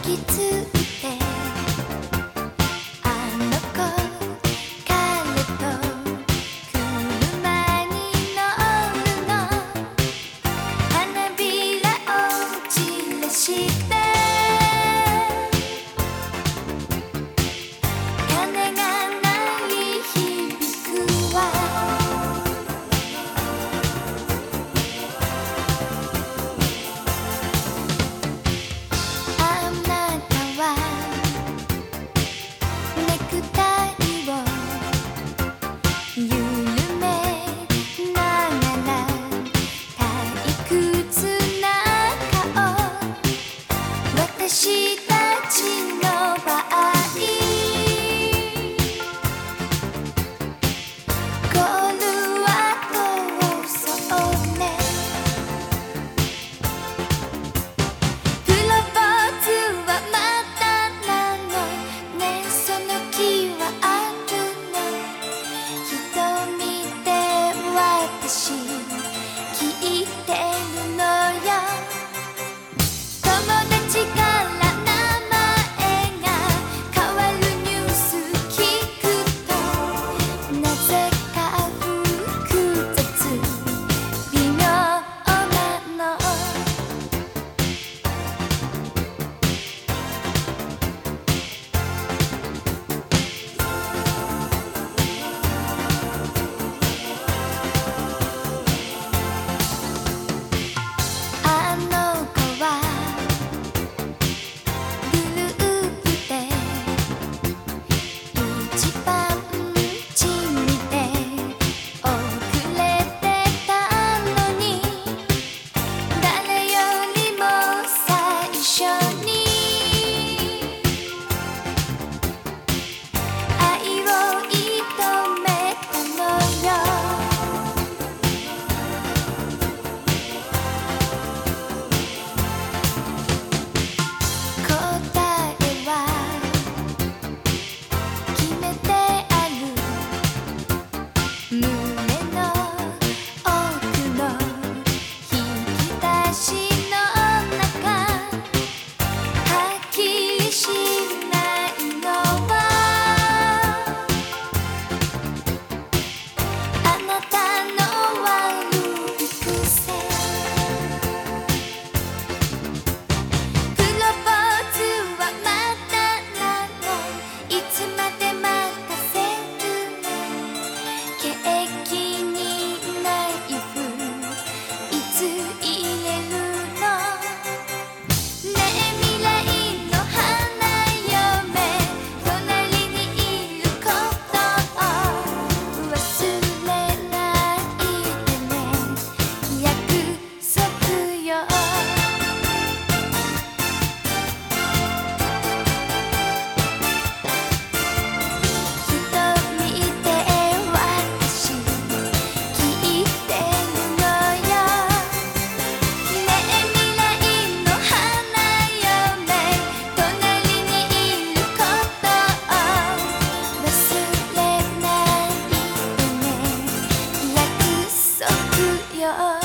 き継ぐ your